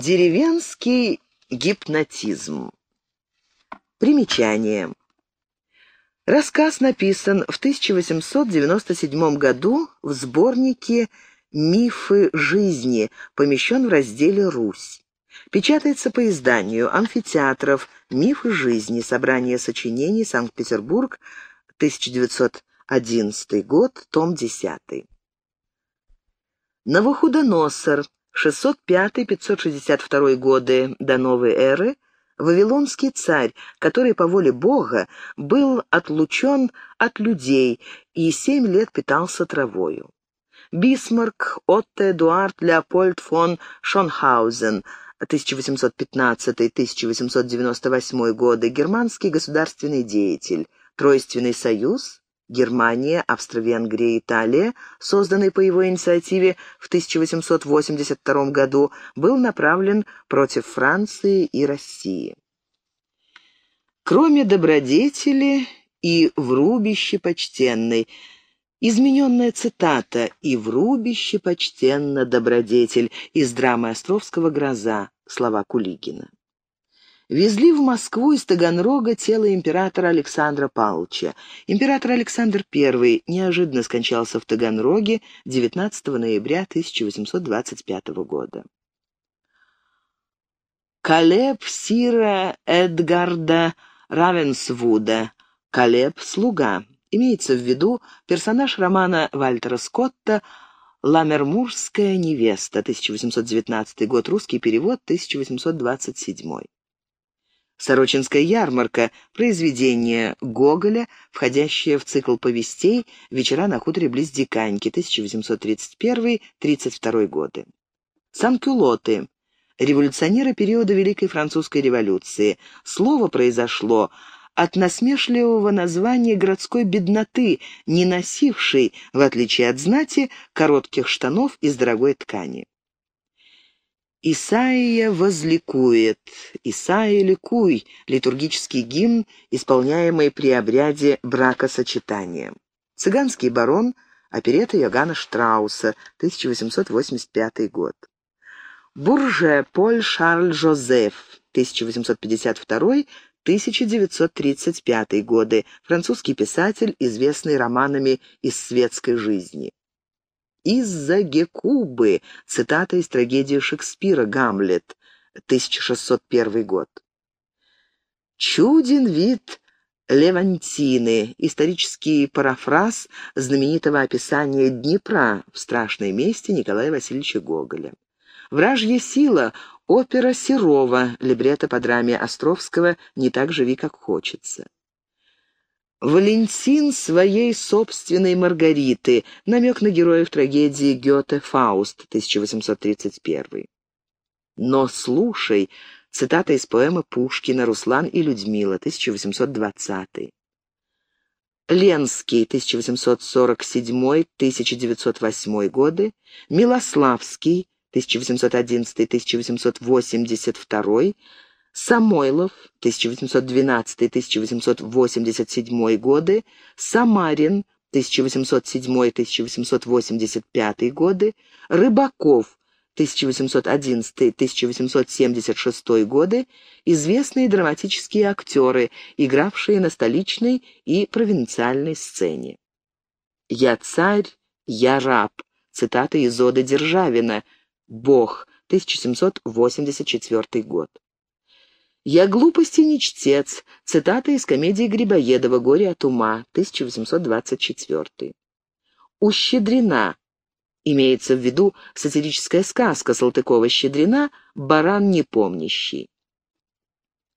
Деревенский гипнотизм. Примечание. Рассказ написан в 1897 году в сборнике «Мифы жизни», помещен в разделе «Русь». Печатается по изданию «Амфитеатров. Мифы жизни. Собрание сочинений. Санкт-Петербург. 1911 год. Том 10». Навуходоносор. 605-562 годы до новой эры. Вавилонский царь, который по воле Бога был отлучен от людей и семь лет питался травою. Бисмарк, Отто Эдуард Леопольд фон Шонхаузен, 1815-1898 годы, германский государственный деятель, Тройственный союз, Германия, Австро-Венгрия, Италия, созданный по его инициативе в 1882 году, был направлен против Франции и России. Кроме добродетели и в рубище почтенной – Измененная цитата «И в рубище почтенно добродетель» из драмы Островского «Гроза» слова Кулигина. Везли в Москву из Таганрога тело императора Александра Павловича. Император Александр I неожиданно скончался в Таганроге 19 ноября 1825 года. Калеб Сира Эдгарда Равенсвуда. Калеб — слуга. Имеется в виду персонаж романа Вальтера Скотта «Ламермурская невеста», 1819 год, русский перевод, 1827. «Сорочинская ярмарка» — произведение Гоголя, входящее в цикл повестей «Вечера на хуторе близ Диканьки», 1831-32 годы. «Санкюлоты» — революционеры периода Великой Французской революции. Слово произошло от насмешливого названия городской бедноты, не носившей, в отличие от знати, коротких штанов из дорогой ткани. «Исаия возликует», «Исаия ликуй» — литургический гимн, исполняемый при обряде бракосочетания. «Цыганский барон», оперета Йоганна Штрауса, 1885 год. Бурже Поль Шарль Жозеф, 1852 1935 годы, французский писатель, известный романами из светской жизни. «Из-за Гекубы» — цитата из трагедии Шекспира «Гамлет», 1601 год. «Чуден вид Левантины» — исторический парафраз знаменитого описания Днепра в страшной мести Николая Васильевича Гоголя. «Вражья сила» Опера Серова, либретто по драме Островского «Не так живи, как хочется». Валентин своей собственной Маргариты, намек на героев трагедии Гёте «Фауст» 1831. «Но слушай», цитата из поэмы Пушкина «Руслан и Людмила» 1820. Ленский 1847-1908 годы, Милославский 1811-1882, Самойлов, 1812-1887 годы, Самарин, 1807-1885 годы, Рыбаков, 1811-1876 годы, известные драматические актеры, игравшие на столичной и провинциальной сцене. «Я царь, я раб», цитата из Оды Державина – Бог, 1784 год. «Я глупости не чтец», цитата из комедии Грибоедова «Горе от ума», 1824. «Ущедрена» имеется в виду сатирическая сказка Салтыкова-Щедрина «Баран непомнящий».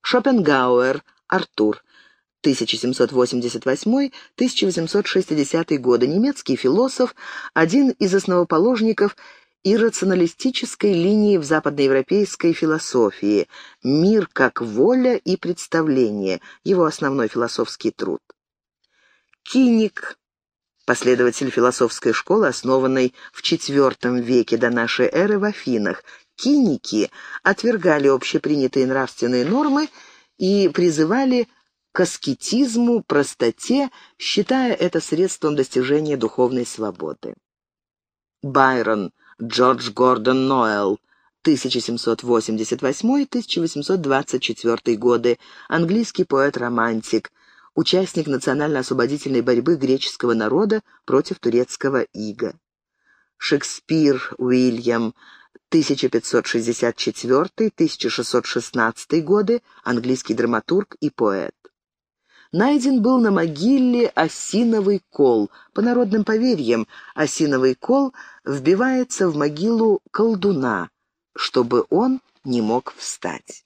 Шопенгауэр, Артур, 1788-1860 годы, немецкий философ, один из основоположников и линии в западноевропейской философии «Мир как воля и представление», его основной философский труд. Киник, последователь философской школы, основанной в IV веке до нашей эры в Афинах, киники отвергали общепринятые нравственные нормы и призывали к аскетизму, простоте, считая это средством достижения духовной свободы. Байрон – Джордж Гордон Ноэл, 1788-1824 годы, английский поэт-романтик, участник национально-освободительной борьбы греческого народа против турецкого ига. Шекспир Уильям 1564-1616 годы, английский драматург и поэт. Найден был на могиле осиновый кол. По народным поверьям, осиновый кол вбивается в могилу колдуна, чтобы он не мог встать.